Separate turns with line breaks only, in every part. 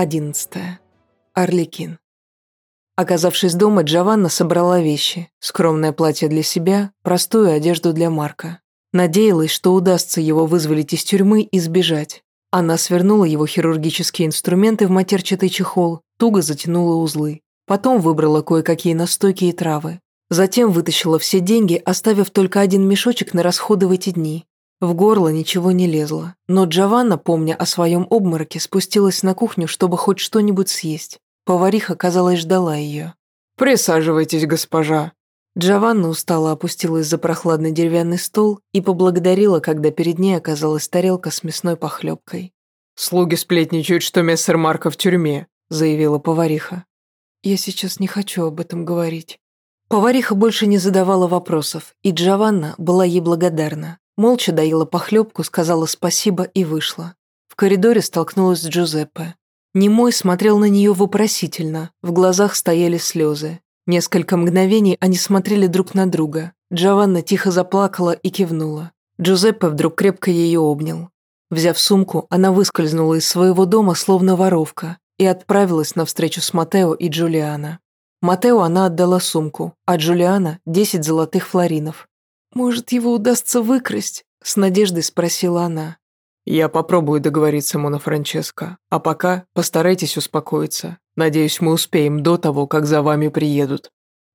11. Орликин. Оказавшись дома, Джованна собрала вещи. Скромное платье для себя, простую одежду для Марка. Надеялась, что удастся его вызволить из тюрьмы и сбежать. Она свернула его хирургические инструменты в матерчатый чехол, туго затянула узлы. Потом выбрала кое-какие настойки и травы. Затем вытащила все деньги, оставив только один мешочек на расходы в эти дни. В горло ничего не лезло, но Джованна, помня о своем обмороке, спустилась на кухню, чтобы хоть что-нибудь съесть. Повариха, казалось, ждала ее.
«Присаживайтесь, госпожа».
Джованна устало опустилась за прохладный деревянный стол и поблагодарила, когда перед ней оказалась тарелка с мясной похлебкой.
«Слуги сплетничают, что мессер Марка в тюрьме», — заявила повариха.
«Я сейчас не хочу об этом говорить». Повариха больше не задавала вопросов, и Джованна была ей благодарна. Молча доела похлебку, сказала спасибо и вышла. В коридоре столкнулась с Джузеппе. Немой смотрел на нее вопросительно, в глазах стояли слезы. Несколько мгновений они смотрели друг на друга. Джованна тихо заплакала и кивнула. Джузеппе вдруг крепко ее обнял. Взяв сумку, она выскользнула из своего дома, словно воровка, и отправилась на встречу с Матео и Джулиана. Матео она отдала сумку, а Джулиана – 10 золотых флоринов. «Может, его удастся выкрасть?» – с надеждой спросила она.
«Я попробую договориться, Мона Франческо. А пока постарайтесь успокоиться. Надеюсь, мы успеем до того, как за вами приедут».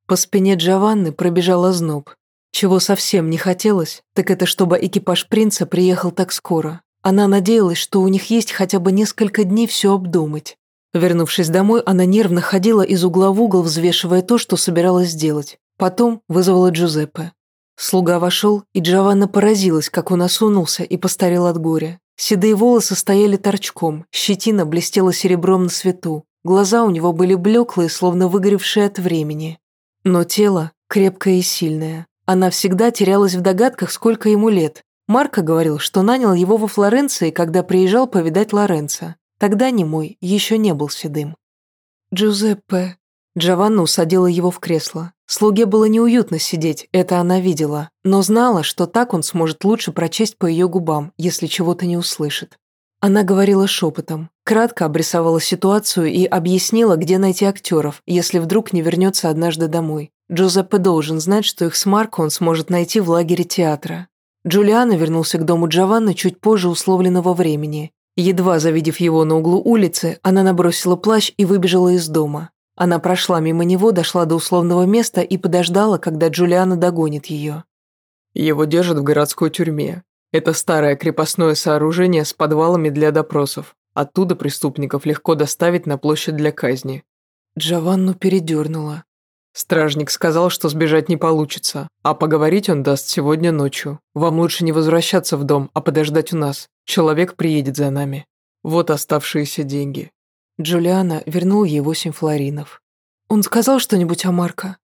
По спине Джованны пробежал озноб. Чего совсем не хотелось, так это чтобы экипаж принца приехал так скоро. Она надеялась, что у них есть хотя бы несколько дней все обдумать. Вернувшись домой, она нервно ходила из угла в угол, взвешивая то, что собиралась сделать. Потом вызвала Джузеппе. Слуга вошел, и Джованна поразилась, как он осунулся и постарел от горя. Седые волосы стояли торчком, щетина блестела серебром на свету, глаза у него были блеклые, словно выгоревшие от времени. Но тело крепкое и сильное. Она всегда терялась в догадках, сколько ему лет. Марко говорил, что нанял его во Флоренции, когда приезжал повидать Лоренцо. Тогда немой еще не был седым. «Джузеппе», Джованна усадила его в кресло. Слуге было неуютно сидеть, это она видела, но знала, что так он сможет лучше прочесть по ее губам, если чего-то не услышит. Она говорила шепотом, кратко обрисовала ситуацию и объяснила, где найти актеров, если вдруг не вернется однажды домой. Джузеппе должен знать, что их с Марко он сможет найти в лагере театра. Джулиано вернулся к дому Джованны чуть позже условленного времени. Едва завидев его на углу улицы, она набросила плащ и выбежала из дома. Она прошла мимо него, дошла до условного места и подождала, когда Джулиана догонит ее.
Его держат в городской тюрьме. Это старое крепостное сооружение с подвалами для допросов. Оттуда преступников легко доставить на площадь для казни.
Джованну передернула.
Стражник сказал, что сбежать не получится, а поговорить он даст сегодня ночью. Вам лучше не возвращаться в дом, а подождать у нас. Человек приедет за нами. Вот оставшиеся деньги.
Джулиана вернул ей восемь флоринов. «Он сказал что-нибудь о Марко?»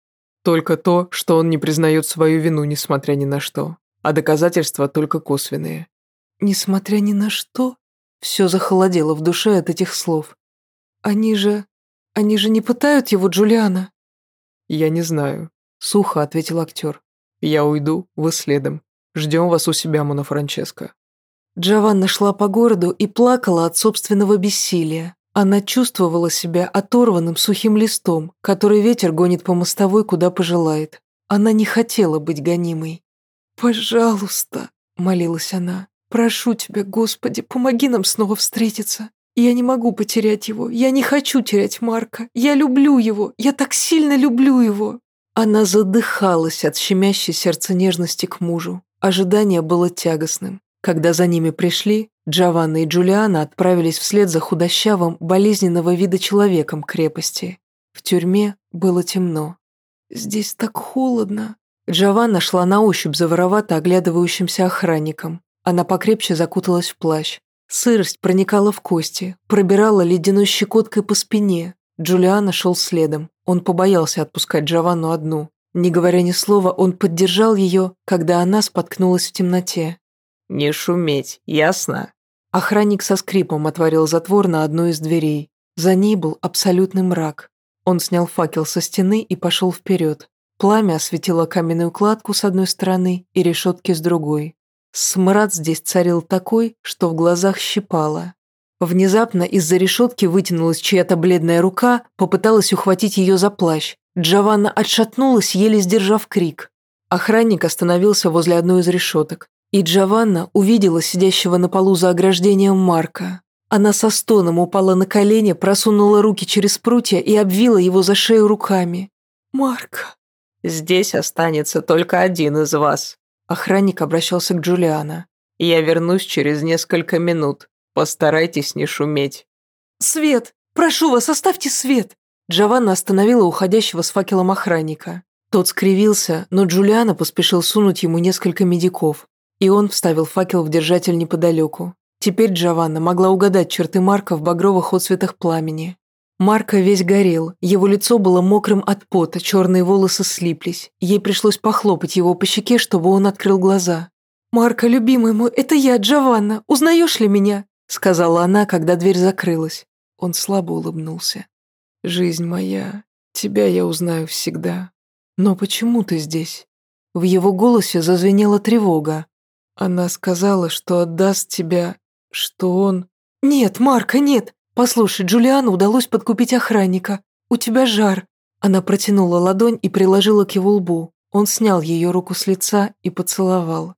«Только то, что он не признает свою вину, несмотря ни на что. А доказательства только косвенные».
«Несмотря ни на что?» Все захолодело в душе от этих слов. «Они же... они же не пытают его, Джулиана?»
«Я не знаю», — сухо ответил актер. «Я уйду, вы следом. Ждем вас у себя, Мона Франческо».
Джованна шла по городу и плакала от собственного бессилия. Она чувствовала себя оторванным сухим листом, который ветер гонит по мостовой, куда пожелает. Она не хотела быть гонимой. «Пожалуйста», — молилась она, — «прошу тебя, Господи, помоги нам снова встретиться. Я не могу потерять его, я не хочу терять Марка, я люблю его, я так сильно люблю его». Она задыхалась от щемящей сердца нежности к мужу. Ожидание было тягостным. Когда за ними пришли, Джованна и Джулиана отправились вслед за худощавым, болезненного вида человеком крепости. В тюрьме было темно. «Здесь так холодно». Джованна шла на ощупь за воровато оглядывающимся охранником. Она покрепче закуталась в плащ. Сырость проникала в кости, пробирала ледяной щекоткой по спине. Джулиана шел следом. Он побоялся отпускать Джованну одну. Не говоря ни слова, он поддержал ее, когда она споткнулась в темноте.
«Не шуметь, ясно?»
Охранник со скрипом отворил затвор на одной из дверей. За ней был абсолютный мрак. Он снял факел со стены и пошел вперед. Пламя осветило каменную кладку с одной стороны и решетки с другой. Смрад здесь царил такой, что в глазах щипало. Внезапно из-за решетки вытянулась чья-то бледная рука, попыталась ухватить ее за плащ. Джованна отшатнулась, еле сдержав крик. Охранник остановился возле одной из решеток, и Джованна увидела сидящего на полу за ограждением Марка. Она со стоном упала на колени, просунула руки через прутья и обвила его за шею руками. «Марка!»
«Здесь останется только один из вас».
Охранник обращался к Джулиана.
«Я вернусь через несколько минут. Постарайтесь не шуметь».
«Свет! Прошу вас, оставьте свет!» Джованна остановила уходящего с факелом охранника. Тот скривился, но Джулиана поспешил сунуть ему несколько медиков, и он вставил факел в держатель неподалеку. Теперь Джованна могла угадать черты Марка в багровых отцветах пламени. Марка весь горел, его лицо было мокрым от пота, черные волосы слиплись. Ей пришлось похлопать его по щеке, чтобы он открыл глаза. «Марка, любимый мой, это я, Джованна, узнаешь ли меня?» сказала она, когда дверь закрылась. Он слабо улыбнулся. «Жизнь моя, тебя я узнаю всегда. Но почему ты здесь?» В его голосе зазвенела тревога. Она сказала, что отдаст тебя, что он... «Нет, Марка, нет! Послушай, Джулиану удалось подкупить охранника. У тебя жар». Она протянула ладонь и приложила к его лбу. Он снял ее руку с лица и поцеловал.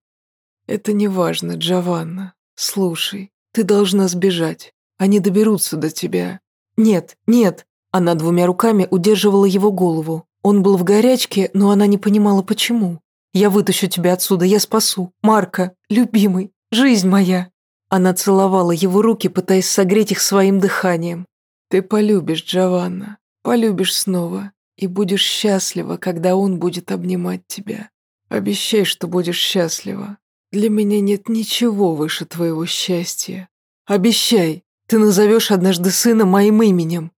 «Это не важно, Джованна. Слушай, ты должна сбежать. Они доберутся до тебя». «Нет, нет». Она двумя руками удерживала его голову. Он был в горячке, но она не понимала, почему. «Я вытащу тебя отсюда, я спасу. Марка, любимый, жизнь моя». Она целовала его руки, пытаясь согреть их своим дыханием. «Ты полюбишь Джованна, полюбишь снова, и будешь счастлива, когда он будет обнимать тебя. Обещай, что будешь счастлива. Для меня нет ничего выше твоего счастья. Обещай, ты назовешь однажды сына моим именем».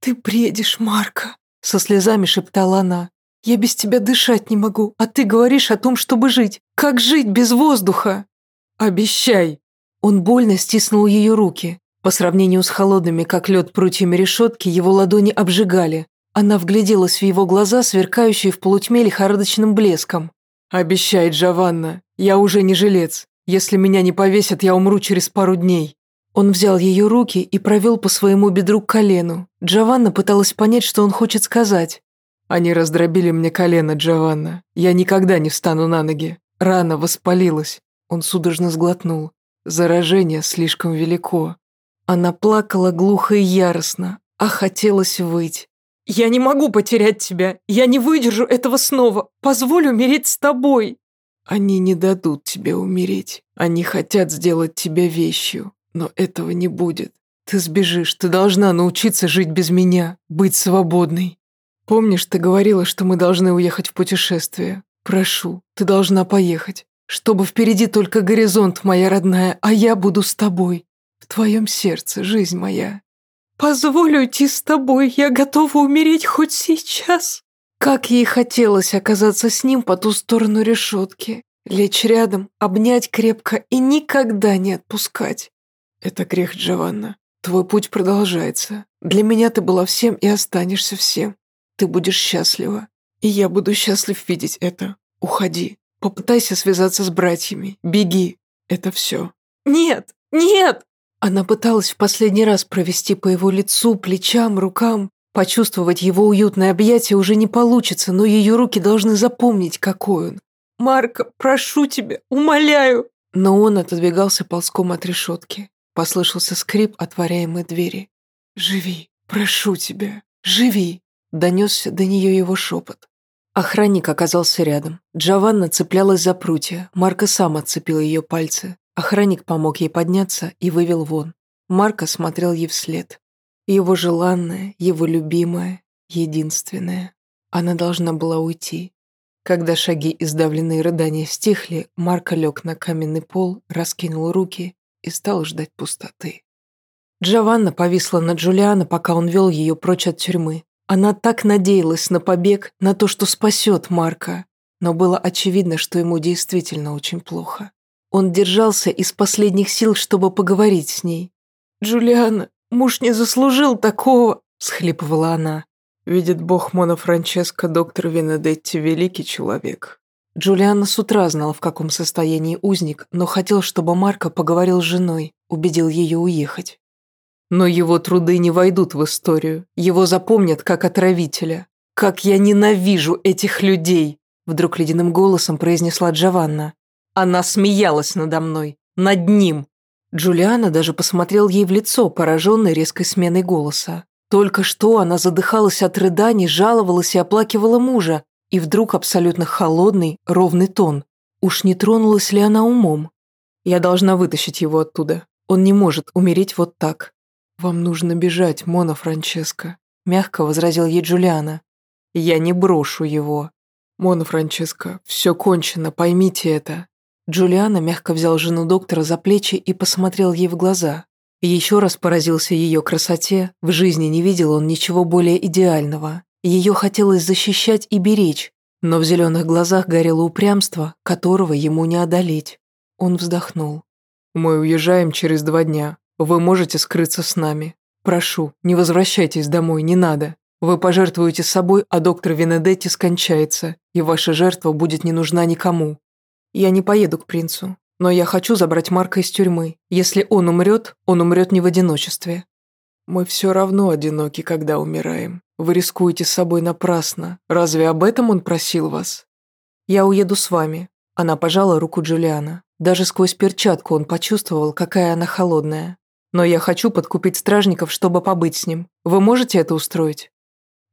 «Ты бредишь, Марка», — со слезами шептала она. «Я без тебя дышать не могу, а ты говоришь о том, чтобы жить. Как жить без воздуха?» «Обещай!» Он больно стиснул ее руки. По сравнению с холодными, как лед, прутьями решетки, его ладони обжигали. Она вгляделась в его глаза, сверкающие в полутьме лихорадочным блеском. «Обещай, Джованна, я уже не жилец. Если меня не повесят, я умру через пару дней». Он взял ее руки и провел по своему бедру к колену. Джованна пыталась понять, что он хочет сказать. «Они раздробили мне колено, Джованна. Я никогда не встану на ноги. Рана воспалилась». Он судорожно сглотнул. Заражение слишком велико. Она плакала глухо и яростно, а хотелось выть. «Я не могу потерять тебя! Я не выдержу этого снова! Позволь умереть с тобой!» «Они не дадут тебе умереть. Они хотят сделать тебя вещью, но этого не будет. Ты сбежишь, ты должна научиться жить без меня, быть свободной. Помнишь, ты говорила, что мы должны уехать в путешествие? Прошу, ты должна поехать, чтобы впереди только горизонт, моя родная, а я буду с тобой, в твоем сердце, жизнь моя. «Позволю идти с тобой, я готова умереть хоть сейчас». Как ей хотелось оказаться с ним по ту сторону решетки, лечь рядом, обнять крепко и никогда не отпускать. Это грех, Джованна. Твой путь продолжается. Для меня ты была всем и останешься всем. Ты будешь счастлива. И я буду счастлив видеть это. Уходи. Попытайся связаться с братьями. Беги. Это все. Нет, нет! Она пыталась в последний раз провести по его лицу, плечам, рукам. Почувствовать его уютное объятие уже не получится, но ее руки должны запомнить, какой он. «Марка, прошу тебя, умоляю!» Но он отодвигался ползком от решетки. Послышался скрип отворяемой двери. «Живи, прошу тебя, живи!» Донесся до нее его шепот. Охранник оказался рядом. Джованна цеплялась за прутья. Марка сам отцепил ее пальцы. Охранник помог ей подняться и вывел вон. Марко смотрел ей вслед. Его желанная, его любимая, единственная. Она должна была уйти. Когда шаги и сдавленные рыдания стихли, Марко лег на каменный пол, раскинул руки и стал ждать пустоты. Джованна повисла на Джулиана, пока он вел ее прочь от тюрьмы. Она так надеялась на побег, на то, что спасет Марка, но было очевидно, что ему действительно очень плохо. Он держался из последних сил, чтобы поговорить с ней. «Джулиана, муж не заслужил такого!» – схлипывала она. «Видит бог Мона Франческо, доктор Венедетти, великий человек». Джулиана с утра знал, в каком состоянии узник, но хотел, чтобы Марко поговорил с женой, убедил ее уехать. Но его труды не войдут в историю, его запомнят как отравителя. «Как я ненавижу этих людей!» Вдруг ледяным голосом произнесла Джованна. Она смеялась надо мной, над ним. Джулиана даже посмотрел ей в лицо, пораженный резкой сменой голоса. Только что она задыхалась от рыданий, жаловалась и оплакивала мужа, и вдруг абсолютно холодный, ровный тон. Уж не тронулась ли она умом? Я должна вытащить его оттуда. Он не может умереть вот так. «Вам нужно бежать, Мона Франческо», — мягко возразил ей Джулиана. «Я не брошу его». «Мона Франческо, все кончено, поймите это». Джулиана мягко взял жену доктора за плечи и посмотрел ей в глаза. Еще раз поразился ее красоте, в жизни не видел он ничего более идеального. Ее хотелось защищать и беречь, но в зеленых глазах горело упрямство, которого ему не одолеть. Он вздохнул. «Мы уезжаем через два дня. Вы можете скрыться с нами. Прошу, не возвращайтесь домой, не надо. Вы пожертвуете собой, а доктор Венедетти скончается, и ваша жертва будет не нужна никому. Я не поеду к принцу, но я хочу забрать Марка из тюрьмы. Если он умрет, он умрет не в одиночестве. Мы все равно одиноки, когда умираем. Вы рискуете с собой напрасно. Разве об этом он просил вас? Я уеду с вами. Она пожала руку Джулиана. Даже сквозь перчатку он почувствовал, какая она холодная. Но я хочу подкупить стражников, чтобы побыть с ним. Вы можете это устроить?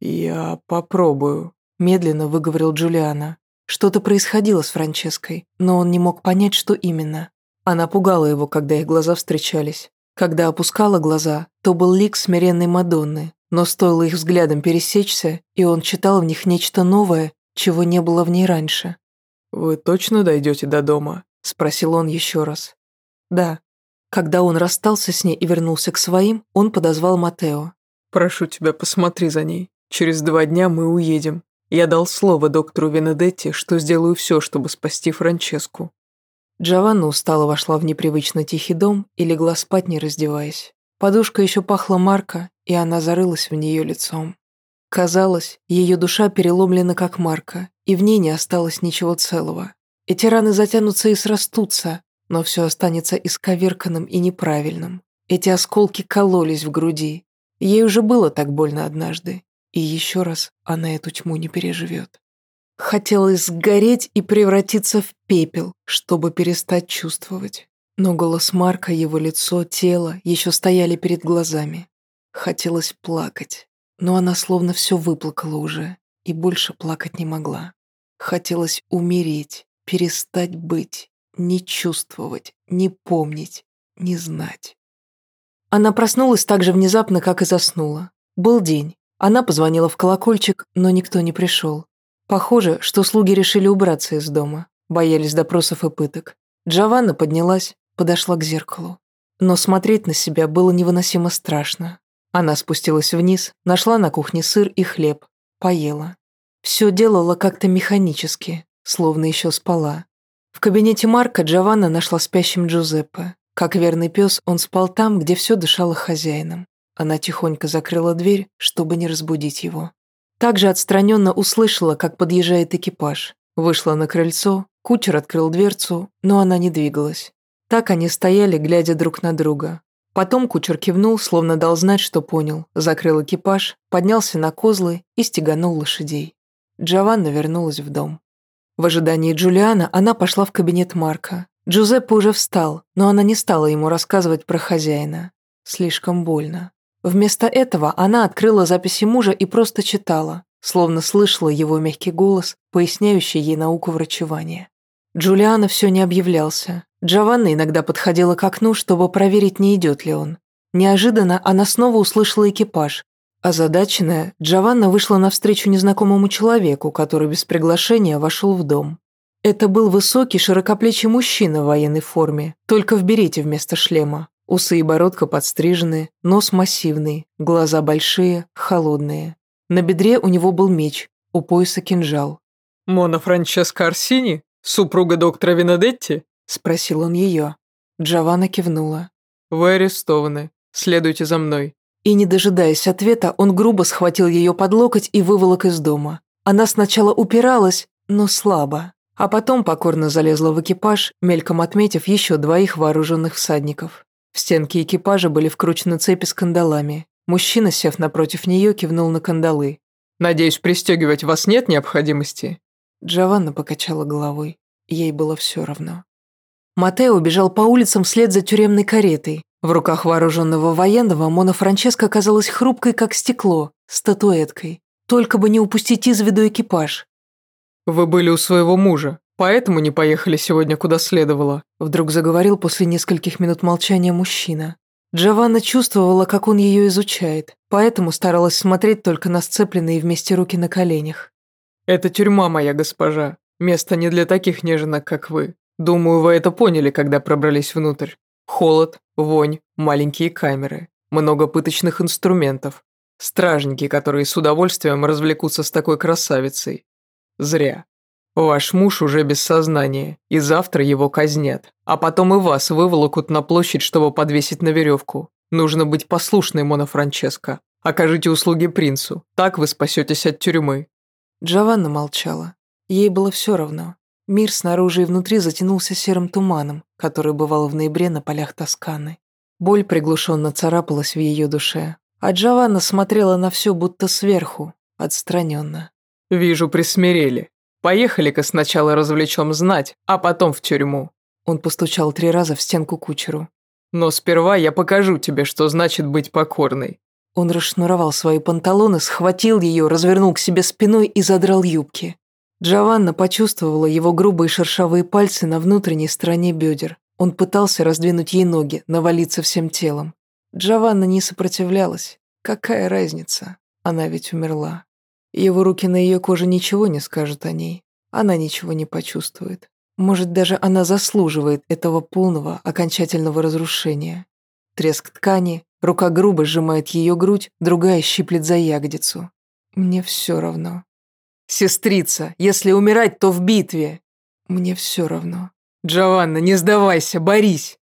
«Я попробую», – медленно выговорил Джулиана. Что-то происходило с Франческой, но он не мог понять, что именно. Она пугала его, когда их глаза встречались. Когда опускала глаза, то был лик смиренной Мадонны, но стоило их взглядом пересечься, и он читал в них нечто новое, чего не было в ней раньше. «Вы точно дойдете до дома?» – спросил он еще раз. «Да». Когда он расстался с ней и вернулся к своим, он подозвал Матео. «Прошу тебя, посмотри за ней. Через два дня мы уедем. Я дал слово доктору Венедетти, что сделаю все, чтобы спасти Франческу». Джованна устало вошла в непривычно тихий дом и легла спать, не раздеваясь. Подушка еще пахла Марка, и она зарылась в нее лицом. Казалось, ее душа переломлена как Марка, и в ней не осталось ничего целого. Эти раны затянутся и срастутся, но все останется исковерканным и неправильным. Эти осколки кололись в груди. Ей уже было так больно однажды, и еще раз она эту тьму не переживет. Хотелось сгореть и превратиться в пепел, чтобы перестать чувствовать. Но голос Марка, его лицо, тело еще стояли перед глазами. Хотелось плакать, но она словно все выплакала уже и больше плакать не могла. Хотелось умереть, перестать быть, не чувствовать, не помнить, не знать. Она проснулась так же внезапно, как и заснула. Был день, она позвонила в колокольчик, но никто не пришел. Похоже, что слуги решили убраться из дома, боялись допросов и пыток. Джованна поднялась, подошла к зеркалу. Но смотреть на себя было невыносимо страшно. Она спустилась вниз, нашла на кухне сыр и хлеб, поела. Все делала как-то механически, словно еще спала. В кабинете Марка Джованна нашла спящим Джузеппе. Как верный пес, он спал там, где все дышало хозяином. Она тихонько закрыла дверь, чтобы не разбудить его. Также отстраненно услышала, как подъезжает экипаж. Вышла на крыльцо, кучер открыл дверцу, но она не двигалась. Так они стояли, глядя друг на друга. Потом кучер кивнул, словно дал знать, что понял, закрыл экипаж, поднялся на козлы и стеганул лошадей. Джованна вернулась в дом. В ожидании Джулиана она пошла в кабинет Марка. Джузеппе уже встал, но она не стала ему рассказывать про хозяина. Слишком больно. Вместо этого она открыла записи мужа и просто читала, словно слышала его мягкий голос, поясняющий ей науку врачевания. Джулиана все не объявлялся. Джованна иногда подходила к окну, чтобы проверить, не идет ли он. Неожиданно она снова услышала экипаж. Озадаченная, Джованна вышла навстречу незнакомому человеку, который без приглашения вошел в дом. Это был высокий, широкоплечий мужчина в военной форме, только в берете вместо шлема. Усы и бородка подстрижены, нос массивный, глаза большие, холодные. На бедре у него был меч, у пояса кинжал.
«Мона Франческа Арсини? Супруга доктора Винодетти?»
– спросил он ее. Джованна кивнула.
«Вы арестованы. Следуйте за мной».
И, не дожидаясь ответа, он грубо схватил ее под локоть и выволок из дома. Она сначала упиралась, но слабо, а потом покорно залезла в экипаж, мельком отметив еще двоих вооруженных всадников. В стенки экипажа были вкручены цепи с кандалами. Мужчина, сев напротив нее, кивнул на кандалы.
«Надеюсь, пристегивать вас нет необходимости?»
Джованна покачала головой. Ей было все равно. Матео бежал по улицам вслед за тюремной каретой. В руках вооруженного военного Мона Франческо казалась хрупкой, как стекло, статуэткой. Только бы не упустить из виду экипаж.
«Вы были у своего мужа, поэтому не поехали сегодня куда следовало»,
вдруг заговорил после нескольких минут молчания мужчина. Джованна чувствовала, как он ее изучает, поэтому старалась смотреть только на сцепленные вместе руки на коленях.
«Это тюрьма, моя госпожа. Место не для таких неженок, как вы. Думаю, вы это поняли, когда пробрались внутрь. Холод, вонь, маленькие камеры, много пыточных инструментов. Стражники, которые с удовольствием развлекутся с такой красавицей. Зря. Ваш муж уже без сознания, и завтра его казнят. А потом и вас выволокут на площадь, чтобы подвесить на веревку. Нужно быть послушной, Мона Франческо. Окажите услуги принцу. Так вы спасетесь от тюрьмы.
Джованна молчала. Ей было все равно. Мир снаружи и внутри затянулся серым туманом, который бывал в ноябре на полях Тосканы. Боль приглушенно царапалась в ее душе, а Джованна смотрела на все будто сверху, отстраненно.
«Вижу, присмирели. Поехали-ка сначала развлечем знать, а потом в тюрьму».
Он постучал три раза в стенку кучеру.
«Но сперва я покажу тебе, что значит быть покорной.
Он расшнуровал свои панталоны, схватил ее, развернул к себе спиной и задрал юбки. Джованна почувствовала его грубые шершавые пальцы на внутренней стороне бедер. Он пытался раздвинуть ей ноги, навалиться всем телом. Джованна не сопротивлялась. Какая разница? Она ведь умерла. Его руки на ее коже ничего не скажут о ней. Она ничего не почувствует. Может, даже она заслуживает этого полного, окончательного разрушения. Треск ткани, рука грубо сжимает ее грудь, другая щиплет за ягодицу. Мне все равно. Сестрица, если умирать, то в битве. Мне все равно.
Джованна, не сдавайся, борись.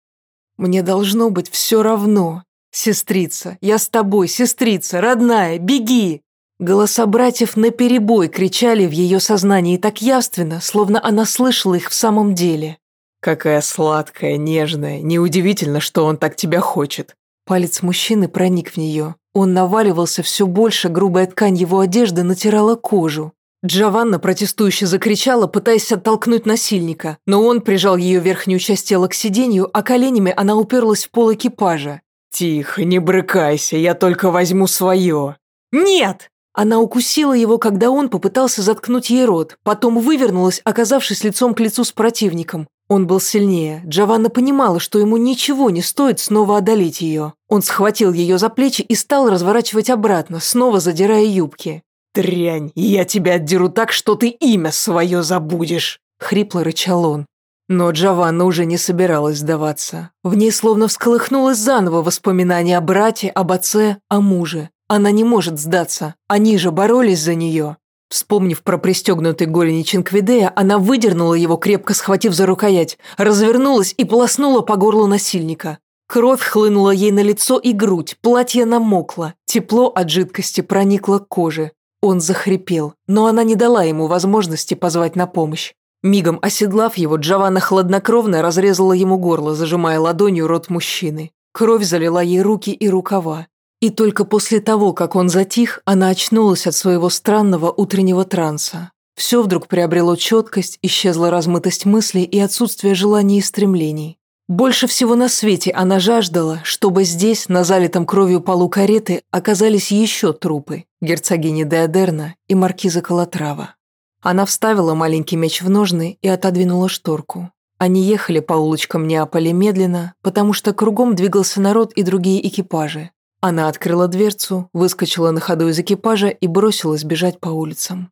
Мне должно быть все равно. Сестрица, я с тобой, сестрица, родная, беги. Голоса братьев наперебой кричали в ее сознании так явственно, словно она слышала их в самом деле.
Какая сладкая, нежная, неудивительно, что он так тебя хочет.
Палец мужчины проник в нее. Он наваливался все больше, грубая ткань его одежды натирала кожу. Джованна протестующе закричала, пытаясь оттолкнуть насильника, но он прижал ее верхнюю часть тела к сиденью, а коленями она уперлась в пол экипажа.
«Тихо, не брыкайся, я только возьму свое».
«Нет!» Она укусила его, когда он попытался заткнуть ей рот, потом вывернулась, оказавшись лицом к лицу с противником. Он был сильнее. Джованна понимала, что ему ничего не стоит снова одолеть ее. Он схватил ее за плечи и стал разворачивать обратно, снова задирая юбки.
«Дрянь, я тебя отдеру так, что ты имя свое забудешь!» — хрипло рычал он.
Но Джованна уже не собиралась сдаваться. В ней словно всколыхнулось заново воспоминание о брате, об отце, о муже. Она не может сдаться. Они же боролись за нее. Вспомнив про пристегнутый голени Чинквидея, она выдернула его, крепко схватив за рукоять, развернулась и полоснула по горлу насильника. Кровь хлынула ей на лицо и грудь, платье намокло, тепло от жидкости проникло к коже. Он захрипел, но она не дала ему возможности позвать на помощь. Мигом оседлав его, Джованна хладнокровно разрезала ему горло, зажимая ладонью рот мужчины. Кровь залила ей руки и рукава. И только после того, как он затих, она очнулась от своего странного утреннего транса. Все вдруг приобрело четкость, исчезла размытость мыслей и отсутствие желаний и стремлений. Больше всего на свете она жаждала, чтобы здесь, на залитом кровью полу кареты, оказались еще трупы – герцогини Деодерна и маркиза Калатрава. Она вставила маленький меч в ножны и отодвинула шторку. Они ехали по улочкам Неаполя медленно, потому что кругом двигался народ и другие экипажи. Она открыла дверцу, выскочила на ходу из экипажа и бросилась бежать по улицам.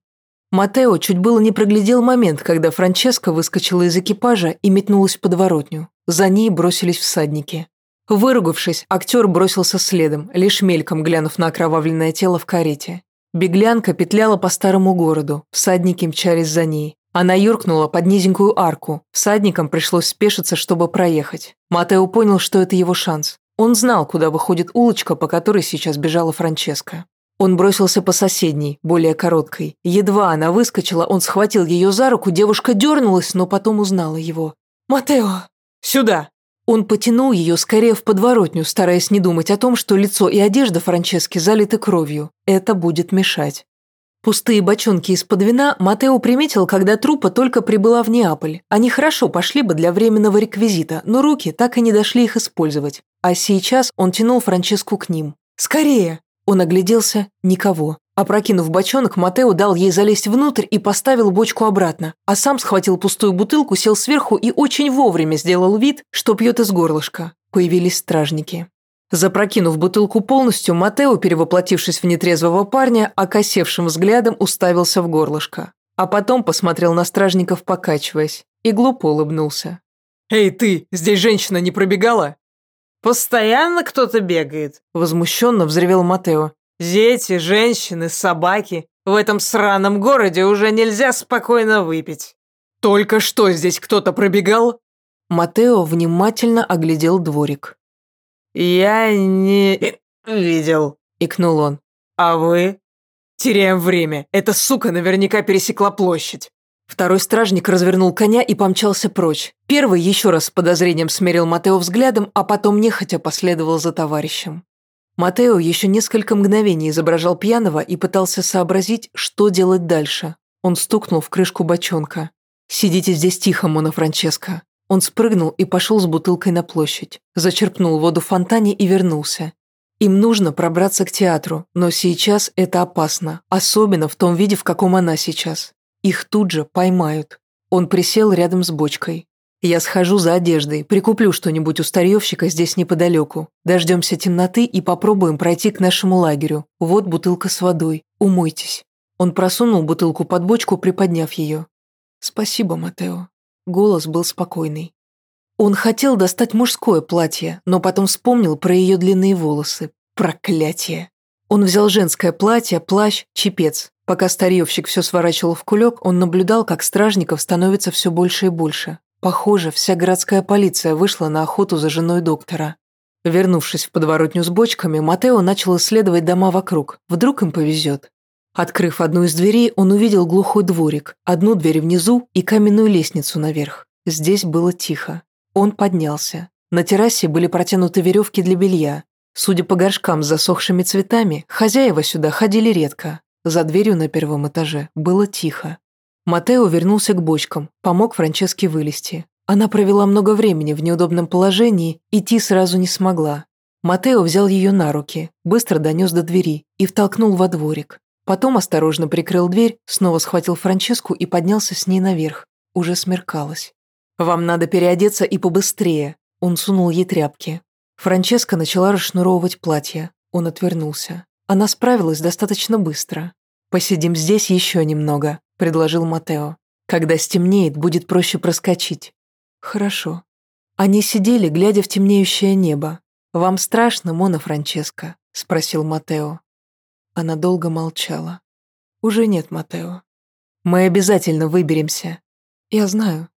Матео чуть было не проглядел момент, когда Франческа выскочила из экипажа и метнулась в подворотню. За ней бросились всадники. Выругавшись, актер бросился следом, лишь мельком глянув на окровавленное тело в карете. Беглянка петляла по старому городу, всадники мчались за ней. Она юркнула под низенькую арку. Всадникам пришлось спешиться, чтобы проехать. Матео понял, что это его шанс. Он знал, куда выходит улочка, по которой сейчас бежала Франческа. Он бросился по соседней, более короткой. Едва она выскочила, он схватил ее за руку, девушка дернулась, но потом узнала его. «Матео! Сюда!» Он потянул ее скорее в подворотню, стараясь не думать о том, что лицо и одежда Франчески залиты кровью. Это будет мешать. Пустые бочонки из-под вина Матео приметил, когда трупа только прибыла в Неаполь. Они хорошо пошли бы для временного реквизита, но руки так и не дошли их использовать. А сейчас он тянул Франческу к ним. «Скорее!» Он огляделся – никого. Опрокинув бочонок, Матео дал ей залезть внутрь и поставил бочку обратно, а сам схватил пустую бутылку, сел сверху и очень вовремя сделал вид, что пьет из горлышка. Появились стражники. Запрокинув бутылку полностью, Матео, перевоплотившись в нетрезвого парня, окосевшим взглядом уставился в горлышко. А потом посмотрел на стражников, покачиваясь, и глупо улыбнулся.
«Эй, ты, здесь женщина не пробегала?»
«Постоянно кто-то бегает», –
возмущенно взревел Матео.
«Дети, женщины, собаки. В этом сраном городе уже нельзя спокойно выпить».
«Только что здесь кто-то пробегал?»
Матео внимательно оглядел дворик.
«Я не видел», — икнул он. «А вы?»
«Теряем время. Эта сука наверняка пересекла площадь».
Второй стражник развернул коня и помчался прочь. Первый еще раз с подозрением смерил Матео взглядом, а потом нехотя последовал за товарищем. Матео еще несколько мгновений изображал пьяного и пытался сообразить, что делать дальше. Он стукнул в крышку бочонка. «Сидите здесь тихо, Мона Франческо. Он спрыгнул и пошел с бутылкой на площадь, зачерпнул воду в фонтане и вернулся. Им нужно пробраться к театру, но сейчас это опасно, особенно в том виде, в каком она сейчас. Их тут же поймают. Он присел рядом с бочкой. Я схожу за одеждой, прикуплю что-нибудь у старьевщика здесь неподалеку. Дождемся темноты и попробуем пройти к нашему лагерю. Вот бутылка с водой. Умойтесь. Он просунул бутылку под бочку, приподняв ее. Спасибо, Матео. Голос был спокойный. Он хотел достать мужское платье, но потом вспомнил про ее длинные волосы. Проклятие. Он взял женское платье, плащ, чепец. Пока старьевщик все сворачивал в кулек, он наблюдал, как стражников становится все больше и больше. Похоже, вся городская полиция вышла на охоту за женой доктора. Вернувшись в подворотню с бочками, Матео начал исследовать дома вокруг. Вдруг им повезет. Открыв одну из дверей, он увидел глухой дворик, одну дверь внизу и каменную лестницу наверх. Здесь было тихо. Он поднялся. На террасе были протянуты веревки для белья. Судя по горшкам с засохшими цветами, хозяева сюда ходили редко. За дверью на первом этаже было тихо. Матео вернулся к бочкам, помог Франческе вылезти. Она провела много времени в неудобном положении, идти сразу не смогла. Матео взял ее на руки, быстро донес до двери и втолкнул во дворик. Потом осторожно прикрыл дверь, снова схватил Франческу и поднялся с ней наверх. Уже смеркалось. «Вам надо переодеться и побыстрее», – он сунул ей тряпки. Франческа начала расшнуровывать платье. Он отвернулся. Она справилась достаточно быстро. «Посидим здесь еще немного», – предложил Матео. «Когда стемнеет, будет проще проскочить». «Хорошо». Они сидели, глядя в темнеющее небо. «Вам страшно, Мона Франческа?» – спросил Матео. Она долго молчала. «Уже нет, Матео. Мы обязательно выберемся. Я знаю».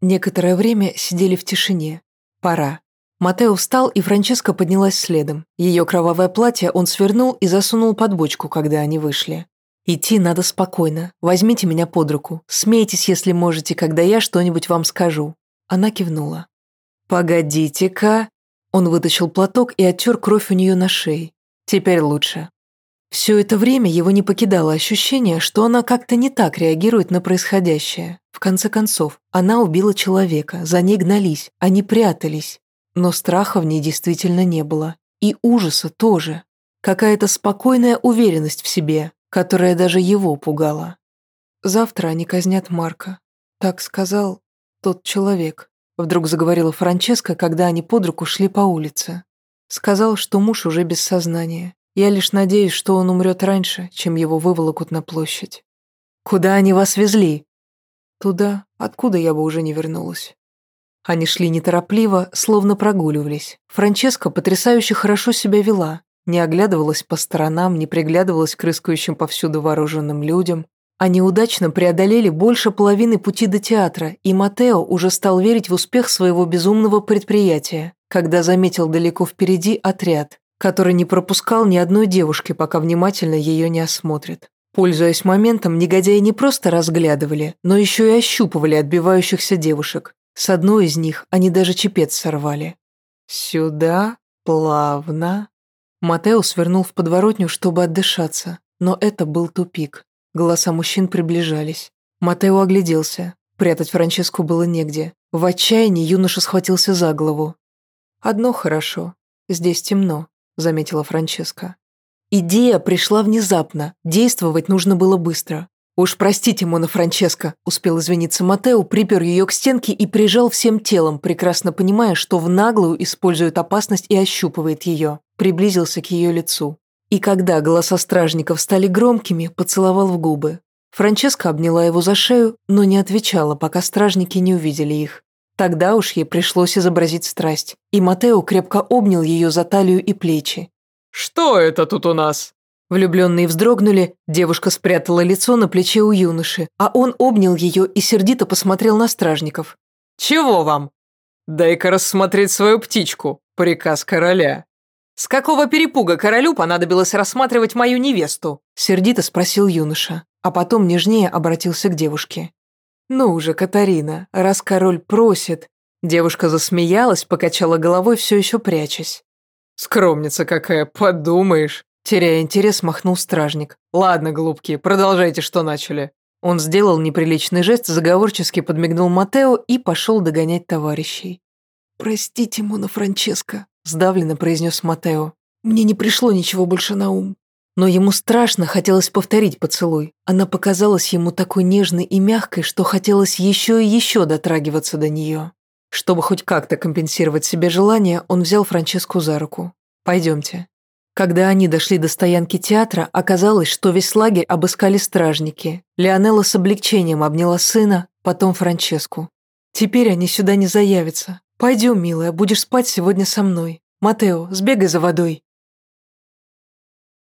Некоторое время сидели в тишине. Пора. Матео встал, и Франческа поднялась следом. Ее кровавое платье он свернул и засунул под бочку, когда они вышли. «Идти надо спокойно. Возьмите меня под руку. Смейтесь, если можете, когда я что-нибудь вам скажу». Она кивнула. «Погодите-ка». Он вытащил платок и оттер кровь у нее на шее. «Теперь лучше. Все это время его не покидало ощущение, что она как-то не так реагирует на происходящее. В конце концов, она убила человека, за ней гнались, они прятались. Но страха в ней действительно не было. И ужаса тоже. Какая-то спокойная уверенность в себе, которая даже его пугала. «Завтра они казнят Марка», — так сказал тот человек. Вдруг заговорила Франческа, когда они под руку шли по улице. Сказал, что муж уже без сознания. Я лишь надеюсь, что он умрет раньше, чем его выволокут на площадь. Куда они вас везли? Туда, откуда я бы уже не вернулась. Они шли неторопливо, словно прогуливались. Франческа потрясающе хорошо себя вела, не оглядывалась по сторонам, не приглядывалась к рыскающим повсюду вооруженным людям. Они удачно преодолели больше половины пути до театра, и Матео уже стал верить в успех своего безумного предприятия, когда заметил далеко впереди отряд который не пропускал ни одной девушки, пока внимательно ее не осмотрит. Пользуясь моментом, негодяи не просто разглядывали, но еще и ощупывали отбивающихся девушек. С одной из них они даже чепец сорвали. «Сюда, плавно». Матео свернул в подворотню, чтобы отдышаться, но это был тупик. Голоса мужчин приближались. Матео огляделся. Прятать Франческу было негде. В отчаянии юноша схватился за голову. «Одно хорошо. Здесь темно», — заметила Франческа. Идея пришла внезапно, действовать нужно было быстро. «Уж простите, Мона Франческо», — успел извиниться Матео, припер ее к стенке и прижал всем телом, прекрасно понимая, что в наглую использует опасность и ощупывает ее. Приблизился к ее лицу. И когда голоса стражников стали громкими, поцеловал в губы. Франческа обняла его за шею, но не отвечала, пока стражники не увидели их. Тогда уж ей пришлось изобразить страсть, и Матео крепко обнял ее за талию и плечи.
«Что это тут у нас?»
Влюбленные вздрогнули, девушка спрятала лицо на плече у юноши, а он обнял ее и сердито посмотрел на стражников.
«Чего вам?» «Дай-ка рассмотреть свою птичку, приказ короля».
«С какого перепуга королю понадобилось рассматривать мою невесту?»
Сердито спросил юноша, а потом нежнее обратился к девушке. «Ну уже, Катарина, раз король просит...» Девушка засмеялась, покачала головой, все еще прячась.
«Скромница какая, подумаешь!»
Теряя интерес, махнул стражник.
«Ладно, голубки, продолжайте, что начали».
Он сделал неприличный жест, заговорчески подмигнул Матео и пошел догонять товарищей. «Простите, Мона Франческо», – сдавленно произнес Матео. «Мне не пришло ничего больше на ум». Но ему страшно хотелось повторить поцелуй. Она показалась ему такой нежной и мягкой, что хотелось еще и еще дотрагиваться до нее. Чтобы хоть как-то компенсировать себе желание, он взял Франческу за руку. «Пойдемте». Когда они дошли до стоянки театра, оказалось, что весь лагерь обыскали стражники. Леонелла с облегчением обняла сына, потом Франческу. «Теперь они сюда не заявятся. Пойдем, милая, будешь спать сегодня со мной. Матео, сбегай за водой».